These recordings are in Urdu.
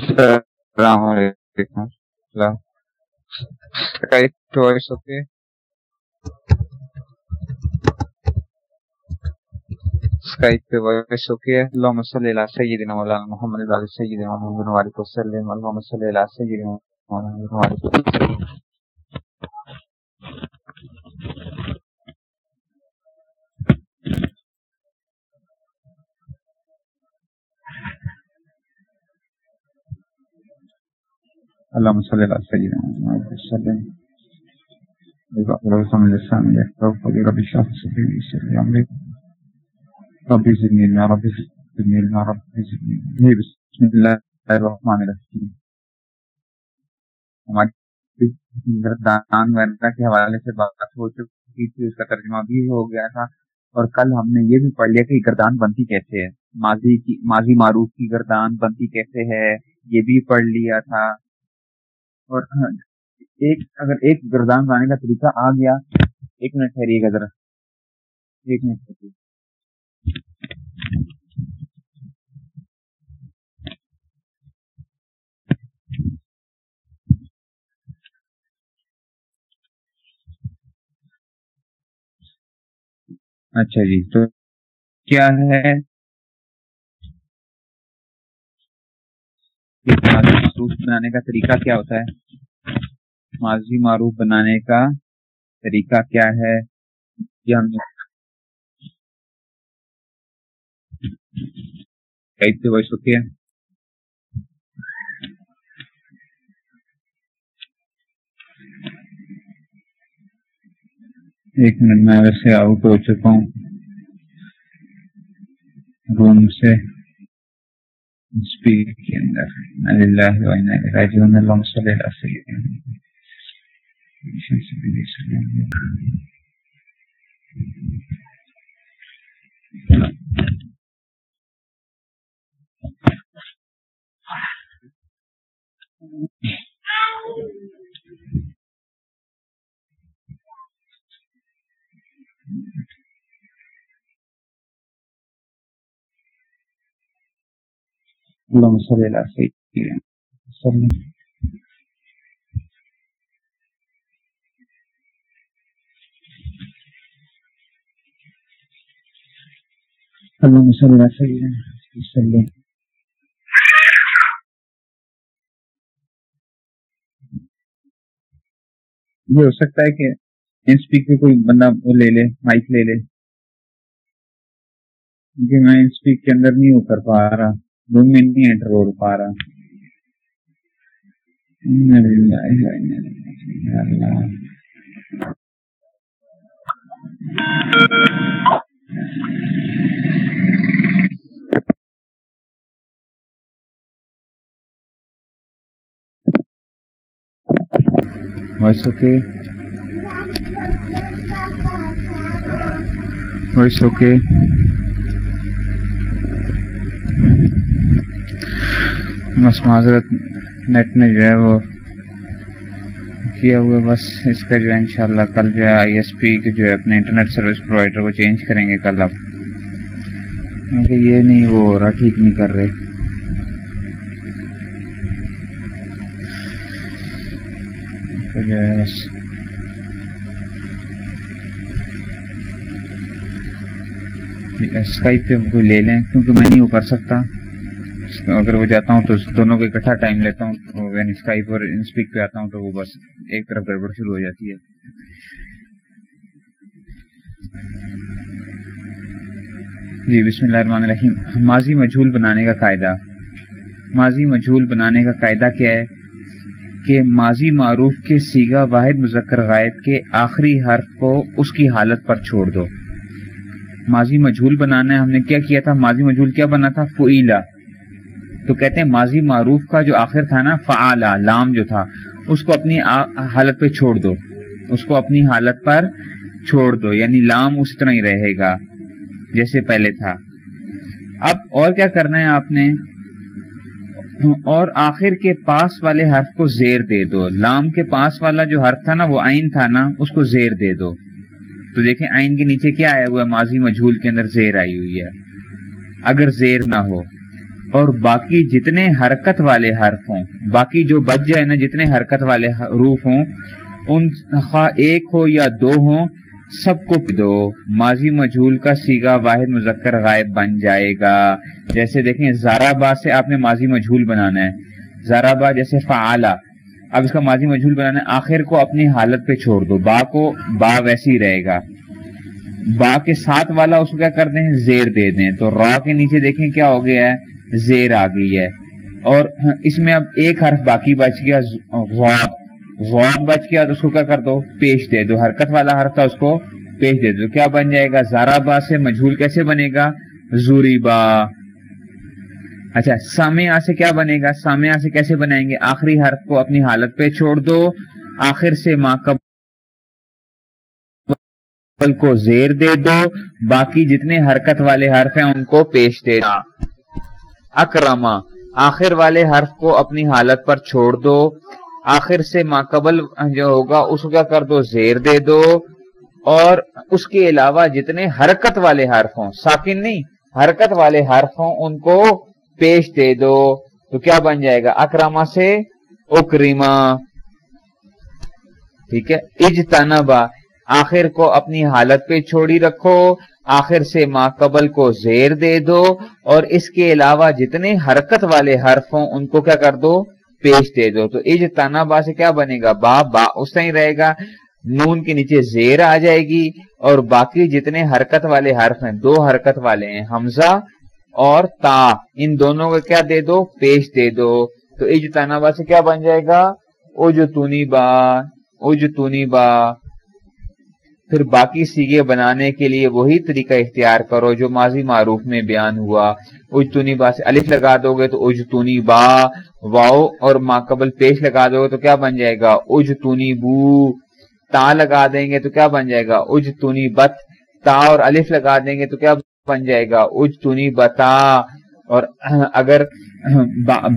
السلام علیکم۔ السلام Skype voice مولانا محمد وعلى سيدنا محمد وعلى وسلم محمد وسلم اللهم صل على سيدنا محمد وسلم. بقرة من اللسان يحفظ قولي ربي اشرح صدري ويسر لي امري ربي زدني علما ربي زدني علما ربي زدني علما. بسم الله الرحمن الرحیم ہماری گردان وغیرہ کے حوالے سے بات ہو چکی تھی، اس کا ترجمہ بھی ہو گیا تھا، اور کل ہم نے یہ بھی پڑھ لیا کہ گردان بنتی کیسے ہے۔ ماضی کی، ماضی معروف کی گردان بنتی کیسے ہے، یہ بھی پڑھ لیا تھا۔ اور ہاں، ایک اگر ایک گردان بنانے کا طریقہ آ گیا، ایک منٹ ٹھہریے گا ذرا۔ ایک منٹ ٹھہریے۔ اچھا جی تو کیا ہے؟ معروف بنانے کا طریقہ کیا ہوتا ہے؟ ماضی معروف بنانے کا طریقہ کیا ہے؟ یہ ہم سے وائس ہوتی ہے۔ ایک منٹ میں ویسے آؤٹ ہو چکا ہوں۔ روم سے۔ اسپیک کے اندر اللہ راجون اللہ صلی اللہ سید اللهم صل على سيدنا وسلم اللهم صل على سيدنا وسلم یہ ہو سکتا ہے کہ اسپیک پہ کوئی بندہ وہ لے لے مائک لے لے۔ کیونکہ میں اسپیک کے اندر نہیں ہو کر پا رہا۔ روم میں نہیں انٹر ہو پا رہا وائس اوکے۔ Voice okay. بس معذرت نیٹ نے جو ہے وہ کیا ہوا، بس اس کا جو ہے انشاءاللہ کل جو ہے آئی ایس پی کے جو ہے اپنے انٹرنیٹ سروس پرووائڈر کو چینج کریں گے کل اب کیونکہ یہ نہیں، وہ ہو رہا، ٹھیک نہیں کر رہے۔ جو ہے بس۔ اسکائپ پہ کوئی لے لیں، کیونکہ میں نہیں وہ کر سکتا۔ اگر وہ جاتا ہوں تو دونوں کو اکٹھا ٹائم لیتا ہوں وین اسکائپ اور انسپیک پہ آتا ہوں تو وہ بس ایک طرف گڑبڑ شروع ہو جاتی ہے۔ جی بسم اللہ الرحمن الرحیم۔ ماضی مجھول بنانے کا قاعدہ۔ ماضی مجھول بنانے کا قاعدہ کیا ہے؟ کہ ماضی معروف کے سیگا واحد مذکر غائب کے آخری حرف کو اس کی حالت پر چھوڑ دو۔ ماضی مجھول بنانا ہے، ہم نے کیا کیا تھا؟ ماضی مجھول کیا بنا تھا؟ فعیلا۔ تو کہتے ہیں ماضی معروف کا جو آخر تھا نا فعلا لام جو تھا، اس کو اپنی حالت پہ چھوڑ دو۔ اس کو اپنی حالت پر چھوڑ دو۔ یعنی لام اس طرح ہی رہے گا جیسے پہلے تھا۔ اب اور کیا کرنا ہے آپ نے؟ اور آخر کے پاس والے حرف کو زیر دے دو۔ لام کے پاس والا جو حرف تھا نا، وہ آئین تھا نا، اس کو زیر دے دو۔ تو دیکھیں آئین کے نیچے کیا آیا ہوا ہے؟ ماضی مجھول کے اندر زیر آئی ہوئی ہے۔ اگر زیر نہ ہو۔ اور باقی جتنے حرکت والے حرف ہوں، باقی جو بچ جائے نا، جتنے حرکت والے حروف ہوں، ان خواہ ایک ہو یا دو ہوں، سب کو دو۔ ماضی مجھول کا سیگا واحد مذکر غائب بن جائے گا۔ جیسے دیکھیں، زارا با سے آپ نے ماضی مجھول بنانا ہے۔ زارا با جیسے فعالہ اب اس کا ماضی مجھول بنانا ہے۔ آخر کو اپنی حالت پہ چھوڑ دو۔ با کو با ویسی رہے گا۔ با کے ساتھ والا اس کو کیا کر دیں؟ زیر دے دیں۔ تو را کے نیچے دیکھیں کیا ہو گیا ہے۔ زیر آ گئی ہے۔ اور ہاں، اس میں اب ایک حرف باقی بچ گیا غواب۔ بچ گیا تو اس کو کیا کر دو؟ پیش دے دو۔ حرکت والا حرف تھا، اس کو پیش دے دو۔ کیا بن جائے گا؟ زارا با سے مجھول کیسے بنے گا؟ زوری با۔ اچھا سامع سے کیا بنے گا؟ سامع سے کیسے بنائیں گے؟ آخری حرف کو اپنی حالت پہ چھوڑ دو۔ آخر سے ماں کب کو زیر دے دو۔ باقی جتنے حرکت والے حرف ہیں، ان کو پیش دے دو۔ اکرما آخر والے حرف کو اپنی حالت پر چھوڑ دو۔ آخر سے ماقبل جو ہوگا، اس کو کیا کر دو، زیر دے دو۔ اور اس کے علاوہ جتنے حرکت والے حرف ہوں، ساکن نہیں، حرکت والے حرف ہوں، ان کو پیش دے دو۔ تو کیا بن جائے گا؟ اکراما سے اکریما ٹھیک ہے؟ اجتنبا آخر کو اپنی حالت پہ چھوڑی رکھو۔ آخر سے ما قبل کو زیر دے دو اور اس کے علاوہ جتنے حرکت والے حرف ہوں ان کو کیا کر دو؟ پیش دے دو۔ تو اج تانا با سے کیا بنے گا؟ با با، اس طرح رہے گا۔ نون کے نیچے زیر آ جائے گی اور باقی جتنے حرکت والے حرف ہیں، دو حرکت والے ہیں، حمزہ اور تا۔ ان دونوں کو کیا دے دو؟ پیش دے دو۔ تو اج تانا با سے کیا بن جائے گا؟ اج تونی با اج تونی با۔ پھر باقی سیگے بنانے کے لیے وہی طریقہ اختیار کرو جو ماضی معروف میں بیان ہوا۔ اجتونی با سے الف لگا دو گے تو اجتونی با، واؤ اور قبل پیش لگا دو گے تو کیا بن جائے گا؟ اجتونی بو۔ تا لگا دیں گے تو کیا بن جائے گا؟ اجتونی بت۔ تا اور الف لگا دیں گے تو کیا بن جائے گا؟ اجتونی بتا۔ اور اگر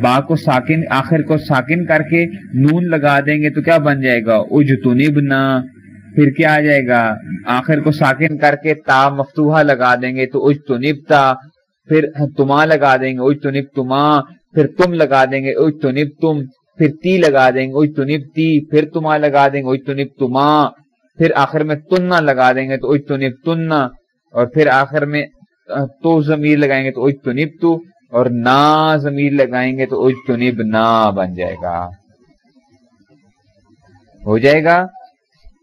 با کو ساکن، آخر کو ساکن کر کے نون لگا دیں گے تو کیا بن جائے گا؟ اجتونی بنا۔ پھر کیا آ جائے گا؟ آخر کو ساکن کر کے تا مفتوحا لگا دیں گے تو اج تو نبتا پھر تما لگا دیں گے اج تو نب تما، پھر تم لگا دیں گے اج تو نب تم، پھر تی لگا دیں گے اج تو نب تی، پھر تما لگا دیں گے اج تو نب تما، پھر آخر میں تننا لگا دیں گے تو اج تو نب تننا اور پھر آخر میں تو ضمیر لگائیں گے تو اج تو نب تو، اور نا ضمیر لگائیں گے تو اج تو نب نا بن جائے گا۔ ہو جائے گا؟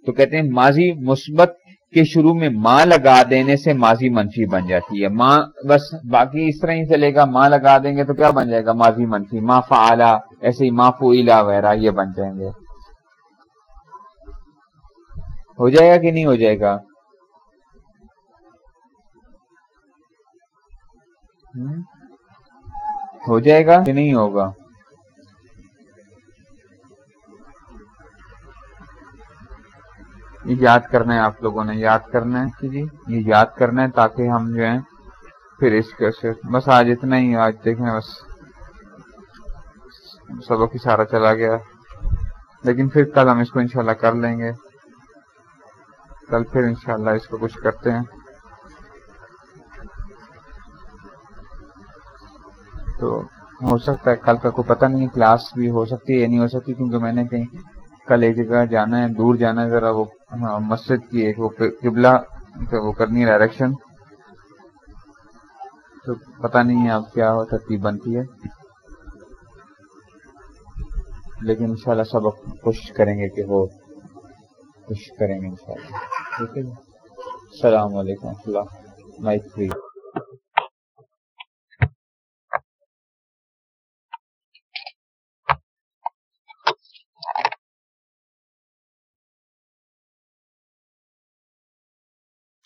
تو کہتے ہیں ماضی مثبت کے شروع میں ماں لگا دینے سے ماضی منفی بن جاتی ہے۔ ماں بس باقی اس طرح ہی چلے گا، ماں لگا دیں گے تو کیا بن جائے گا؟ ماضی منفی۔ ماں فعلا ایسے ہی ماں فولا وغیرہ یہ بن جائیں گے۔ ہو جائے گا کہ نہیں ہو جائے گا؟ ہو جائے گا کہ نہیں ہوگا؟ یہ یاد کرنا ہے آپ لوگوں نے، یاد کرنا ہے جی،, جی یہ یاد کرنا ہے تاکہ ہم جو ہیں پھر اس کے سے بس آج اتنا ہی، آج دیکھیں بس سبق ہی سارا چلا گیا۔ لیکن پھر کل ہم اس کو انشاءاللہ کر لیں گے۔ کل پھر انشاءاللہ اس کو کچھ کرتے ہیں۔ تو ہو سکتا ہے، کل کا کوئی پتہ نہیں، کلاس بھی ہو سکتی ہے یا نہیں ہو سکتی، کیونکہ میں نے کہیں کل ایک جگہ جانا ہے، دور جانا ہے، ذرا وہ مسجد کی ایک وہ قبلہ وہ کرنی ڈائریکشن تو پتہ نہیں ہے اب کیا ہو، ترتیب بنتی ہے۔ لیکن انشاءاللہ سب کوشش کریں گے کہ وہ کوشش کریں گے انشاءاللہ۔ ٹھیک ہے جی۔ السلام علیکم اللہ۔ Mic free.